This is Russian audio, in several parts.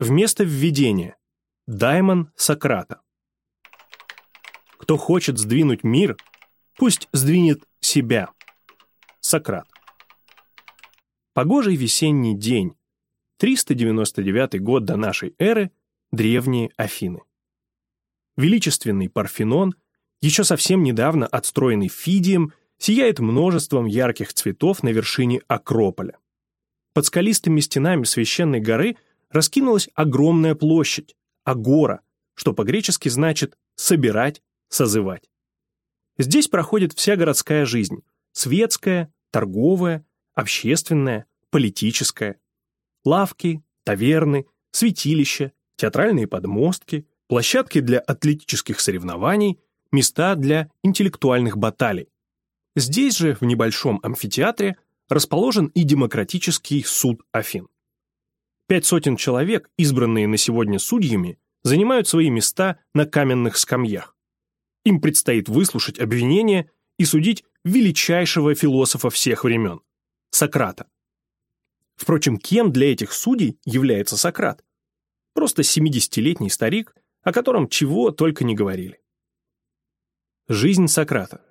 Вместо введения. Даймон Сократа. Кто хочет сдвинуть мир, пусть сдвинет себя. Сократ. Погожий весенний день. 399 год до нашей эры. Древние Афины. Величественный Парфенон, еще совсем недавно отстроенный Фидием, сияет множеством ярких цветов на вершине Акрополя. Под скалистыми стенами священной горы раскинулась огромная площадь, агора, что по-гречески значит «собирать», «созывать». Здесь проходит вся городская жизнь – светская, торговая, общественная, политическая. Лавки, таверны, святилища, театральные подмостки, площадки для атлетических соревнований, места для интеллектуальных баталий. Здесь же, в небольшом амфитеатре, расположен и демократический суд Афин. Пять сотен человек, избранные на сегодня судьями, занимают свои места на каменных скамьях. Им предстоит выслушать обвинения и судить величайшего философа всех времен – Сократа. Впрочем, кем для этих судей является Сократ? Просто 70-летний старик, о котором чего только не говорили. Жизнь Сократа.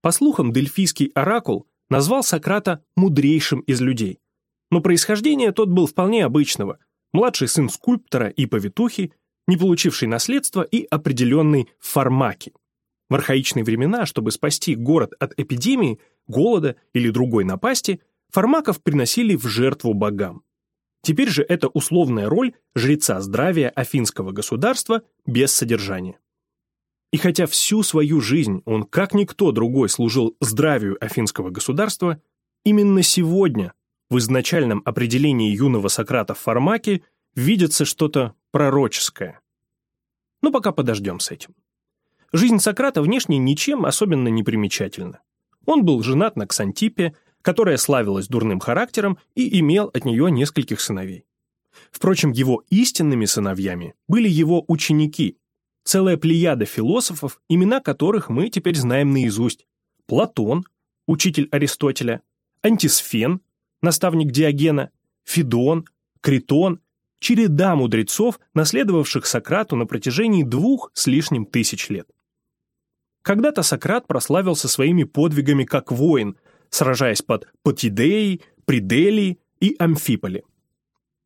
По слухам, дельфийский оракул назвал Сократа мудрейшим из людей. Но происхождение тот был вполне обычного, младший сын скульптора и повитухи, не получивший наследства и определенный фармаки. В архаичные времена, чтобы спасти город от эпидемии, голода или другой напасти, фармаков приносили в жертву богам. Теперь же это условная роль жреца здравия афинского государства без содержания. И хотя всю свою жизнь он, как никто другой, служил здравию афинского государства, именно сегодня в изначальном определении юного Сократа в Фармаке видится что-то пророческое. Но пока подождем с этим. Жизнь Сократа внешне ничем особенно не примечательна. Он был женат на Ксантипе, которая славилась дурным характером и имел от нее нескольких сыновей. Впрочем, его истинными сыновьями были его ученики, целая плеяда философов, имена которых мы теперь знаем наизусть. Платон, учитель Аристотеля, Антисфен, наставник Диогена, Федон, Критон, череда мудрецов, наследовавших Сократу на протяжении двух с лишним тысяч лет. Когда-то Сократ прославился своими подвигами как воин, сражаясь под Потидеей, Приделией и Амфиполи.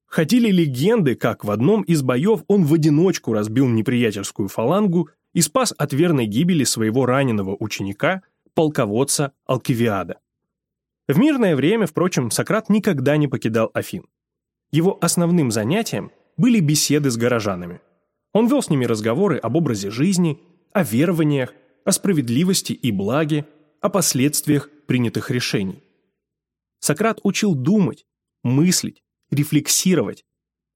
Ходили легенды, как в одном из боев он в одиночку разбил неприятельскую фалангу и спас от верной гибели своего раненого ученика, полководца Алкивиада. В мирное время, впрочем, Сократ никогда не покидал Афин. Его основным занятием были беседы с горожанами. Он вел с ними разговоры об образе жизни, о верованиях, о справедливости и благе, о последствиях принятых решений. Сократ учил думать, мыслить, рефлексировать,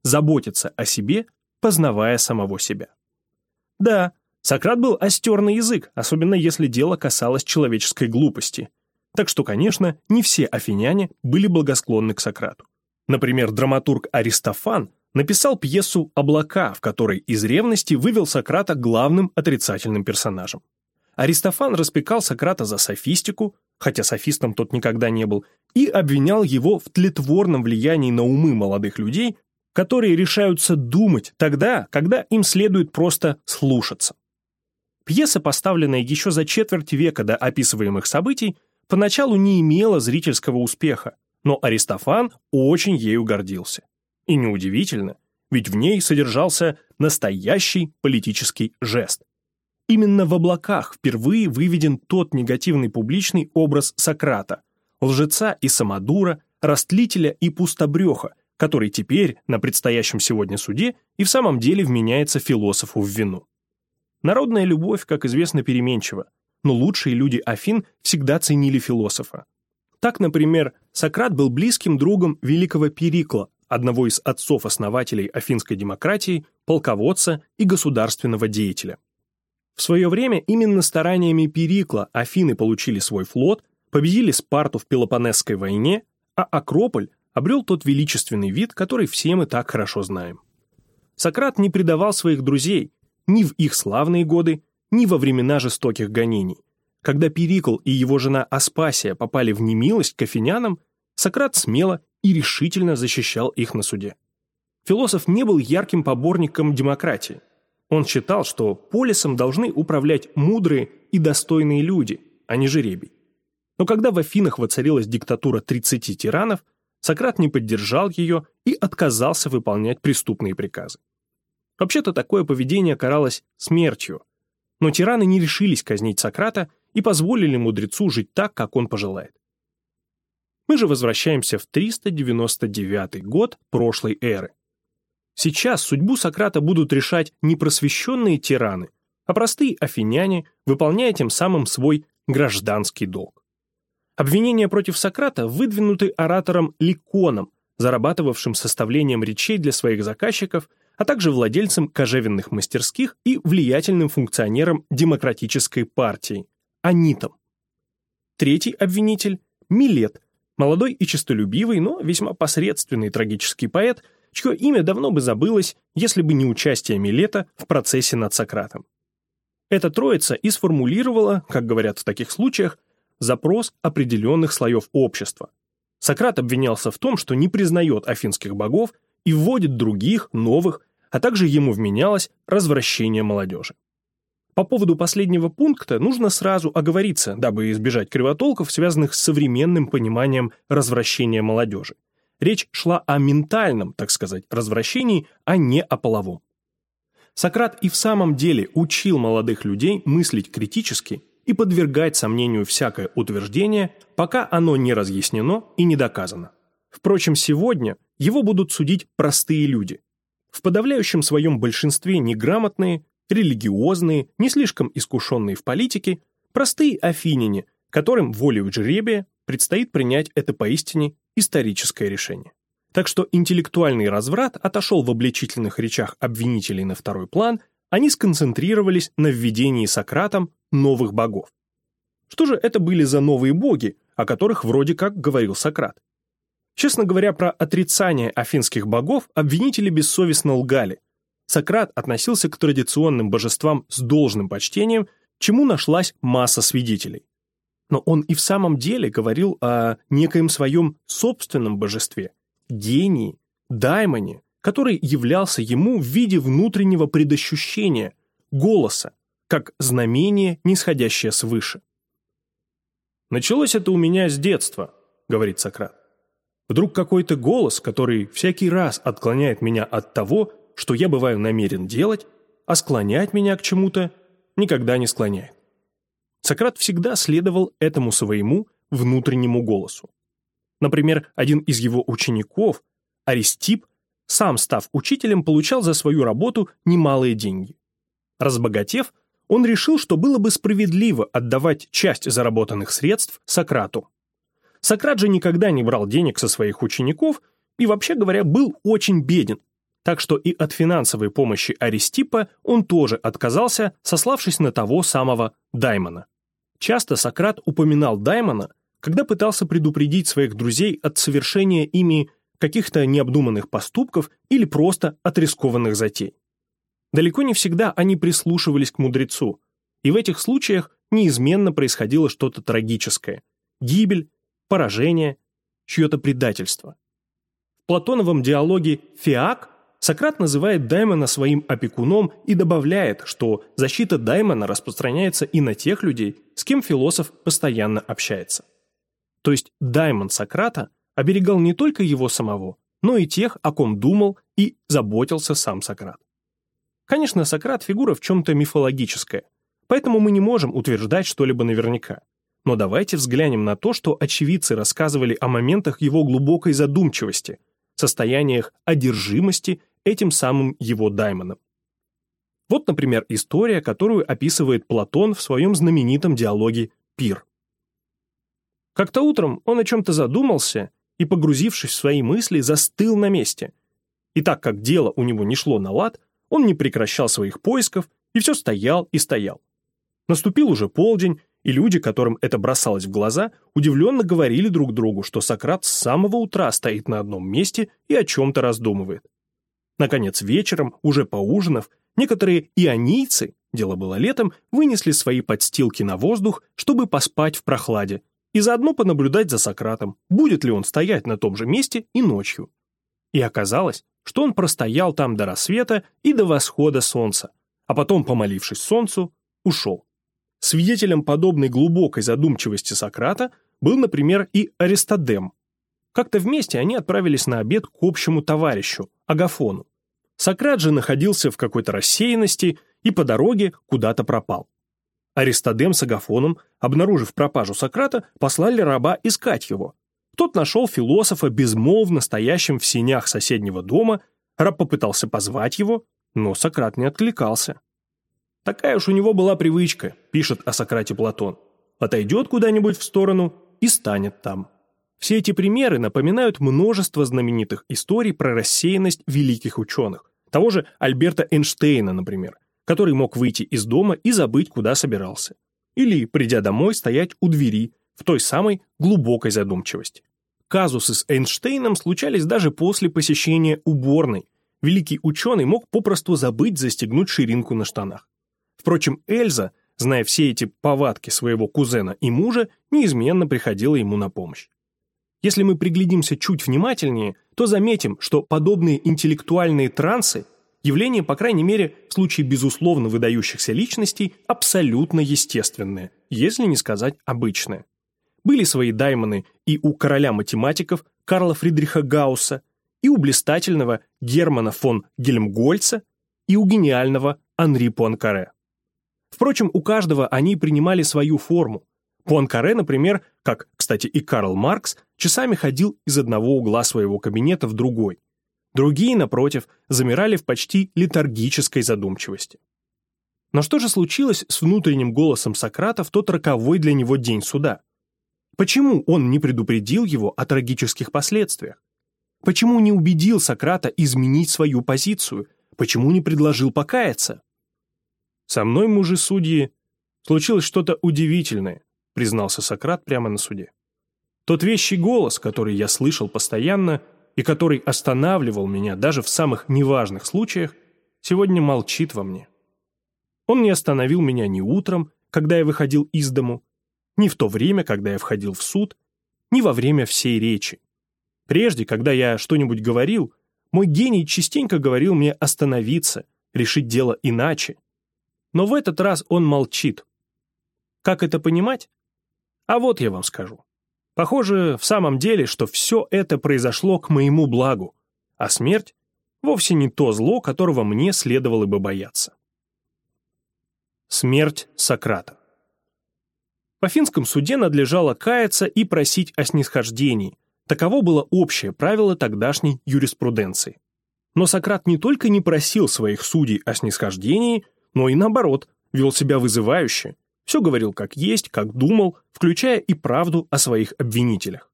заботиться о себе, познавая самого себя. Да, Сократ был остер язык, особенно если дело касалось человеческой глупости – так что, конечно, не все афиняне были благосклонны к Сократу. Например, драматург Аристофан написал пьесу «Облака», в которой из ревности вывел Сократа главным отрицательным персонажем. Аристофан распекал Сократа за софистику, хотя софистом тот никогда не был, и обвинял его в тлетворном влиянии на умы молодых людей, которые решаются думать тогда, когда им следует просто слушаться. Пьеса, поставленная еще за четверть века до описываемых событий, поначалу не имела зрительского успеха, но Аристофан очень ею гордился. И неудивительно, ведь в ней содержался настоящий политический жест. Именно в облаках впервые выведен тот негативный публичный образ Сократа, лжеца и самодура, растлителя и пустобреха, который теперь на предстоящем сегодня суде и в самом деле вменяется философу в вину. Народная любовь, как известно, переменчива, но лучшие люди Афин всегда ценили философа. Так, например, Сократ был близким другом великого Перикла, одного из отцов-основателей афинской демократии, полководца и государственного деятеля. В свое время именно стараниями Перикла Афины получили свой флот, победили Спарту в Пелопонесской войне, а Акрополь обрел тот величественный вид, который все мы так хорошо знаем. Сократ не предавал своих друзей ни в их славные годы, ни во времена жестоких гонений. Когда Перикл и его жена Аспасия попали в немилость к афинянам, Сократ смело и решительно защищал их на суде. философ не был ярким поборником демократии. Он считал, что полисом должны управлять мудрые и достойные люди, а не жеребий. Но когда в Афинах воцарилась диктатура 30 тиранов, Сократ не поддержал ее и отказался выполнять преступные приказы. Вообще-то такое поведение каралось смертью, но тираны не решились казнить Сократа и позволили мудрецу жить так, как он пожелает. Мы же возвращаемся в 399 год прошлой эры. Сейчас судьбу Сократа будут решать не просвещенные тираны, а простые афиняне, выполняя тем самым свой гражданский долг. Обвинения против Сократа выдвинуты оратором Ликоном, зарабатывавшим составлением речей для своих заказчиков, а также владельцем кожевенных мастерских и влиятельным функционером демократической партии, Анитом. Третий обвинитель – Милет, молодой и честолюбивый, но весьма посредственный трагический поэт, чье имя давно бы забылось, если бы не участие Милета в процессе над Сократом. Эта троица и сформулировала, как говорят в таких случаях, запрос определенных слоев общества. Сократ обвинялся в том, что не признает афинских богов и вводит других, новых, а также ему вменялось развращение молодежи. По поводу последнего пункта нужно сразу оговориться, дабы избежать кривотолков, связанных с современным пониманием развращения молодежи. Речь шла о ментальном, так сказать, развращении, а не о половом. Сократ и в самом деле учил молодых людей мыслить критически и подвергать сомнению всякое утверждение, пока оно не разъяснено и не доказано. Впрочем, сегодня его будут судить простые люди. В подавляющем своем большинстве неграмотные, религиозные, не слишком искушенные в политике, простые афиняне, которым волею жребия предстоит принять это поистине историческое решение. Так что интеллектуальный разврат отошел в обличительных речах обвинителей на второй план, они сконцентрировались на введении Сократом новых богов. Что же это были за новые боги, о которых вроде как говорил Сократ? Честно говоря, про отрицание афинских богов обвинители бессовестно лгали. Сократ относился к традиционным божествам с должным почтением, чему нашлась масса свидетелей. Но он и в самом деле говорил о некоем своем собственном божестве, гении, даймоне, который являлся ему в виде внутреннего предощущения, голоса, как знамение, нисходящее свыше. «Началось это у меня с детства», — говорит Сократ. «Вдруг какой-то голос, который всякий раз отклоняет меня от того, что я бываю намерен делать, а склонять меня к чему-то никогда не склоняет». Сократ всегда следовал этому своему внутреннему голосу. Например, один из его учеников, Аристип, сам став учителем, получал за свою работу немалые деньги. Разбогатев, он решил, что было бы справедливо отдавать часть заработанных средств Сократу. Сократ же никогда не брал денег со своих учеников и, вообще говоря, был очень беден, так что и от финансовой помощи Аристипа он тоже отказался, сославшись на того самого Даймона. Часто Сократ упоминал Даймона, когда пытался предупредить своих друзей от совершения ими каких-то необдуманных поступков или просто от рискованных затей. Далеко не всегда они прислушивались к мудрецу, и в этих случаях неизменно происходило что-то трагическое – гибель, поражение, чье-то предательство. В Платоновом диалоге «Фиак» Сократ называет Даймона своим опекуном и добавляет, что защита Даймона распространяется и на тех людей, с кем философ постоянно общается. То есть Даймон Сократа оберегал не только его самого, но и тех, о ком думал и заботился сам Сократ. Конечно, Сократ – фигура в чем-то мифологическая, поэтому мы не можем утверждать что-либо наверняка. Но давайте взглянем на то, что очевидцы рассказывали о моментах его глубокой задумчивости, состояниях одержимости этим самым его даймоном. Вот, например, история, которую описывает Платон в своем знаменитом диалоге «Пир». Как-то утром он о чем-то задумался и, погрузившись в свои мысли, застыл на месте. И так как дело у него не шло на лад, он не прекращал своих поисков и все стоял и стоял. Наступил уже полдень, и люди, которым это бросалось в глаза, удивленно говорили друг другу, что Сократ с самого утра стоит на одном месте и о чем-то раздумывает. Наконец, вечером, уже поужинав, некоторые ионийцы, дело было летом, вынесли свои подстилки на воздух, чтобы поспать в прохладе, и заодно понаблюдать за Сократом, будет ли он стоять на том же месте и ночью. И оказалось, что он простоял там до рассвета и до восхода солнца, а потом, помолившись солнцу, ушел. Свидетелем подобной глубокой задумчивости Сократа был, например, и Аристодем. Как-то вместе они отправились на обед к общему товарищу, Агафону. Сократ же находился в какой-то рассеянности и по дороге куда-то пропал. Аристодем с Агафоном, обнаружив пропажу Сократа, послали раба искать его. Тот нашел философа безмолвно стоящим в сенях соседнего дома, раб попытался позвать его, но Сократ не откликался. Такая уж у него была привычка, пишет о Сократе Платон. Отойдет куда-нибудь в сторону и станет там. Все эти примеры напоминают множество знаменитых историй про рассеянность великих ученых. Того же Альберта Эйнштейна, например, который мог выйти из дома и забыть, куда собирался. Или, придя домой, стоять у двери, в той самой глубокой задумчивости. Казусы с Эйнштейном случались даже после посещения уборной. Великий ученый мог попросту забыть застегнуть ширинку на штанах. Впрочем, Эльза, зная все эти повадки своего кузена и мужа, неизменно приходила ему на помощь. Если мы приглядимся чуть внимательнее, то заметим, что подобные интеллектуальные трансы – явление, по крайней мере, в случае безусловно выдающихся личностей, абсолютно естественное, если не сказать обычное. Были свои даймоны и у короля математиков Карла Фридриха Гаусса, и у блистательного Германа фон Гельмгольца, и у гениального Анри Пуанкаре. Впрочем, у каждого они принимали свою форму. Пуанкаре, например, как, кстати, и Карл Маркс, часами ходил из одного угла своего кабинета в другой. Другие, напротив, замирали в почти летаргической задумчивости. Но что же случилось с внутренним голосом Сократа в тот роковой для него день суда? Почему он не предупредил его о трагических последствиях? Почему не убедил Сократа изменить свою позицию? Почему не предложил покаяться? «Со мной, мужи судьи, случилось что-то удивительное», признался Сократ прямо на суде. Тот вещий голос, который я слышал постоянно и который останавливал меня даже в самых неважных случаях, сегодня молчит во мне. Он не остановил меня ни утром, когда я выходил из дому, ни в то время, когда я входил в суд, ни во время всей речи. Прежде, когда я что-нибудь говорил, мой гений частенько говорил мне остановиться, решить дело иначе. Но в этот раз он молчит. Как это понимать? А вот я вам скажу. Похоже, в самом деле, что все это произошло к моему благу, а смерть вовсе не то зло, которого мне следовало бы бояться. Смерть Сократа по финском суде надлежало каяться и просить о снисхождении. Таково было общее правило тогдашней юриспруденции. Но Сократ не только не просил своих судей о снисхождении, но и наоборот, вел себя вызывающе, все говорил как есть, как думал, включая и правду о своих обвинителях.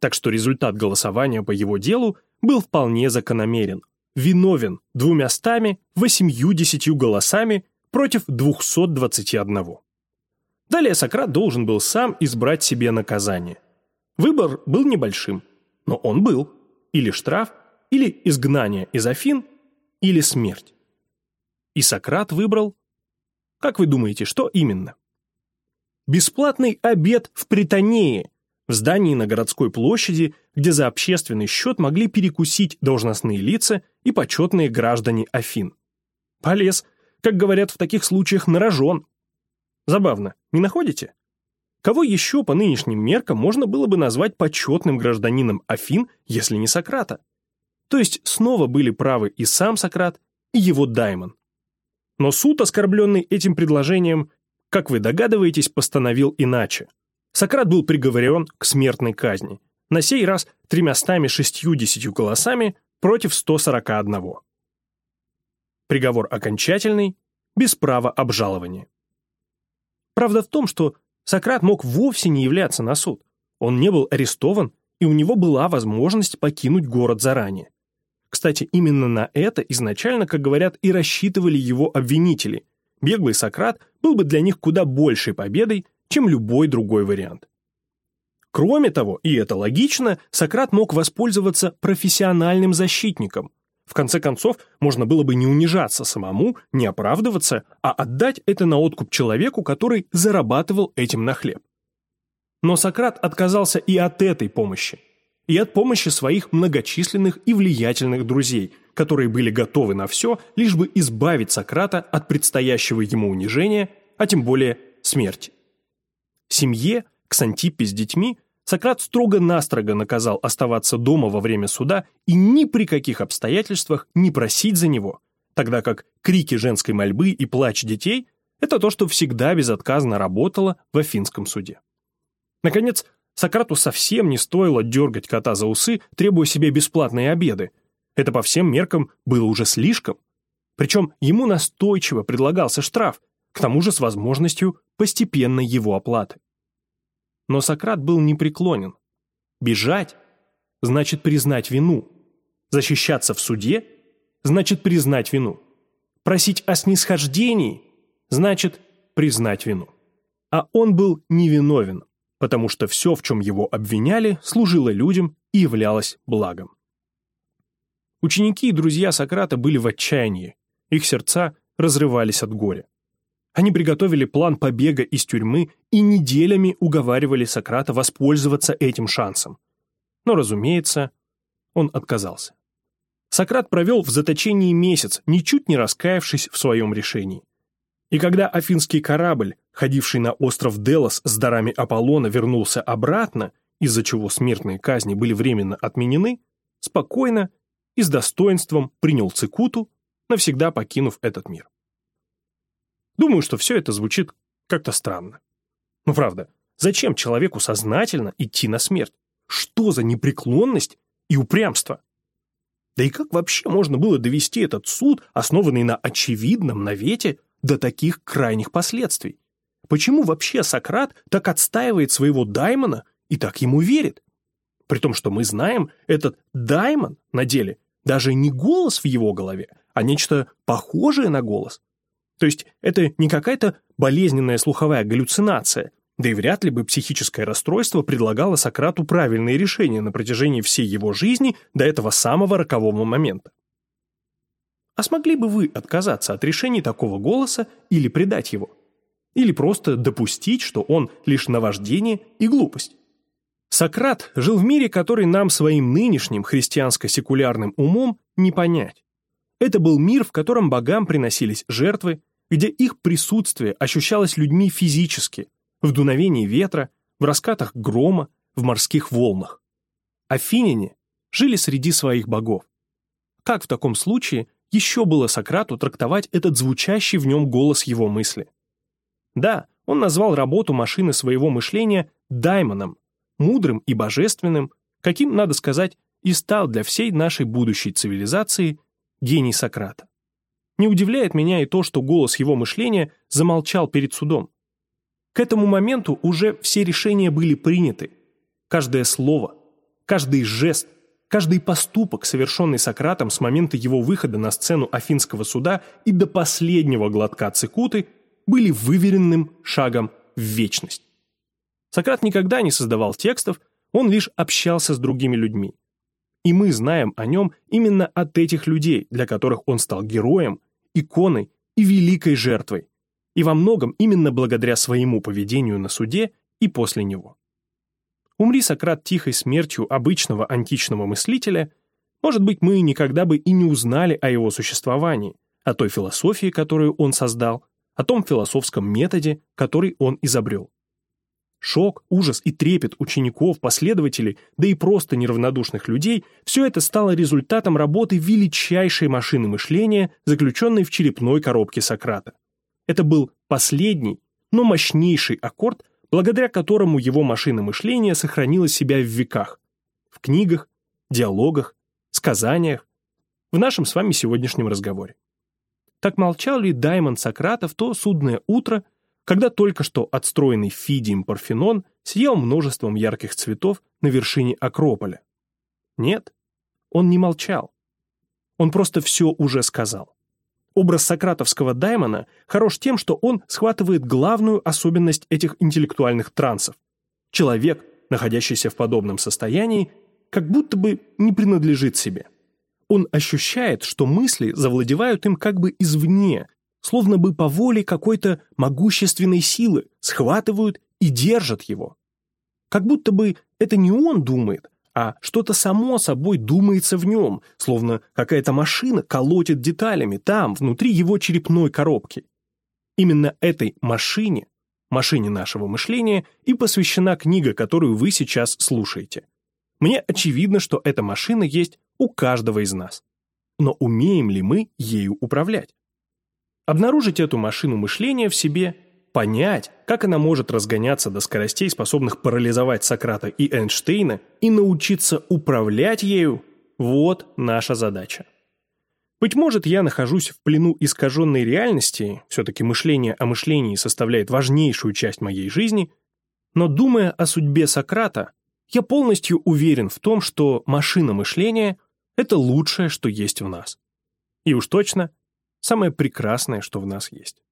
Так что результат голосования по его делу был вполне закономерен. Виновен двумястами восемью-десятью голосами против 221. Далее Сократ должен был сам избрать себе наказание. Выбор был небольшим, но он был. Или штраф, или изгнание из Афин, или смерть. И Сократ выбрал... Как вы думаете, что именно? Бесплатный обед в Притонее, в здании на городской площади, где за общественный счет могли перекусить должностные лица и почетные граждане Афин. Полез, как говорят в таких случаях, на рожон. Забавно, не находите? Кого еще по нынешним меркам можно было бы назвать почетным гражданином Афин, если не Сократа? То есть снова были правы и сам Сократ, и его даймон. Но суд, оскорбленный этим предложением, как вы догадываетесь, постановил иначе. Сократ был приговорен к смертной казни, на сей раз тремястами шестьюдесятью голосами против 141. Приговор окончательный, без права обжалования. Правда в том, что Сократ мог вовсе не являться на суд. Он не был арестован, и у него была возможность покинуть город заранее. Кстати, именно на это изначально, как говорят, и рассчитывали его обвинители. Беглый Сократ был бы для них куда большей победой, чем любой другой вариант. Кроме того, и это логично, Сократ мог воспользоваться профессиональным защитником – в конце концов, можно было бы не унижаться самому, не оправдываться, а отдать это на откуп человеку, который зарабатывал этим на хлеб. Но Сократ отказался и от этой помощи. И от помощи своих многочисленных и влиятельных друзей, которые были готовы на все, лишь бы избавить Сократа от предстоящего ему унижения, а тем более смерти. Семье, Ксантипе с детьми, Сократ строго-настрого наказал оставаться дома во время суда и ни при каких обстоятельствах не просить за него, тогда как крики женской мольбы и плач детей – это то, что всегда безотказно работало в Афинском суде. Наконец, Сократу совсем не стоило дергать кота за усы, требуя себе бесплатные обеды. Это по всем меркам было уже слишком. Причем ему настойчиво предлагался штраф, к тому же с возможностью постепенной его оплаты. Но Сократ был непреклонен. Бежать – значит признать вину. Защищаться в суде – значит признать вину. Просить о снисхождении – значит признать вину. А он был невиновен потому что все, в чем его обвиняли, служило людям и являлось благом. Ученики и друзья Сократа были в отчаянии, их сердца разрывались от горя. Они приготовили план побега из тюрьмы и неделями уговаривали Сократа воспользоваться этим шансом. Но, разумеется, он отказался. Сократ провел в заточении месяц, ничуть не раскаявшись в своем решении. И когда афинский корабль, ходивший на остров Делос с дарами Аполлона, вернулся обратно, из-за чего смертные казни были временно отменены, спокойно и с достоинством принял Цикуту, навсегда покинув этот мир. Думаю, что все это звучит как-то странно. Ну правда, зачем человеку сознательно идти на смерть? Что за непреклонность и упрямство? Да и как вообще можно было довести этот суд, основанный на очевидном навете, до таких крайних последствий? Почему вообще Сократ так отстаивает своего даймона и так ему верит? При том, что мы знаем, этот даймон на деле даже не голос в его голове, а нечто похожее на голос. То есть это не какая-то болезненная слуховая галлюцинация, да и вряд ли бы психическое расстройство предлагало Сократу правильные решения на протяжении всей его жизни до этого самого рокового момента. А смогли бы вы отказаться от решений такого голоса или предать его? Или просто допустить, что он лишь наваждение и глупость? Сократ жил в мире, который нам своим нынешним христианско-секулярным умом не понять. Это был мир, в котором богам приносились жертвы, где их присутствие ощущалось людьми физически, в дуновении ветра, в раскатах грома, в морских волнах. Афиняне жили среди своих богов. Как в таком случае еще было Сократу трактовать этот звучащий в нем голос его мысли. Да, он назвал работу машины своего мышления даймоном, мудрым и божественным, каким, надо сказать, и стал для всей нашей будущей цивилизации гений Сократа. Не удивляет меня и то, что голос его мышления замолчал перед судом. К этому моменту уже все решения были приняты. Каждое слово, каждый жест – Каждый поступок, совершенный Сократом с момента его выхода на сцену Афинского суда и до последнего глотка цикуты, были выверенным шагом в вечность. Сократ никогда не создавал текстов, он лишь общался с другими людьми. И мы знаем о нем именно от этих людей, для которых он стал героем, иконой и великой жертвой, и во многом именно благодаря своему поведению на суде и после него. Умри Сократ тихой смертью обычного античного мыслителя, может быть, мы никогда бы и не узнали о его существовании, о той философии, которую он создал, о том философском методе, который он изобрел. Шок, ужас и трепет учеников, последователей, да и просто неравнодушных людей – все это стало результатом работы величайшей машины мышления, заключенной в черепной коробке Сократа. Это был последний, но мощнейший аккорд, благодаря которому его машина мышления сохранила себя в веках, в книгах, диалогах, сказаниях, в нашем с вами сегодняшнем разговоре. Так молчал ли Даймон Сократа в то судное утро, когда только что отстроенный Фидием Парфенон сиял множеством ярких цветов на вершине Акрополя? Нет, он не молчал. Он просто все уже сказал. Образ сократовского даймона хорош тем, что он схватывает главную особенность этих интеллектуальных трансов. Человек, находящийся в подобном состоянии, как будто бы не принадлежит себе. Он ощущает, что мысли завладевают им как бы извне, словно бы по воле какой-то могущественной силы, схватывают и держат его. Как будто бы это не он думает, а что-то само собой думается в нем, словно какая-то машина колотит деталями там, внутри его черепной коробки. Именно этой машине, машине нашего мышления, и посвящена книга, которую вы сейчас слушаете. Мне очевидно, что эта машина есть у каждого из нас. Но умеем ли мы ею управлять? Обнаружить эту машину мышления в себе, понять, как она может разгоняться до скоростей, способных парализовать Сократа и Эйнштейна, и научиться управлять ею – вот наша задача. Быть может, я нахожусь в плену искаженной реальности, все-таки мышление о мышлении составляет важнейшую часть моей жизни, но думая о судьбе Сократа, я полностью уверен в том, что машина мышления – это лучшее, что есть в нас. И уж точно, самое прекрасное, что в нас есть.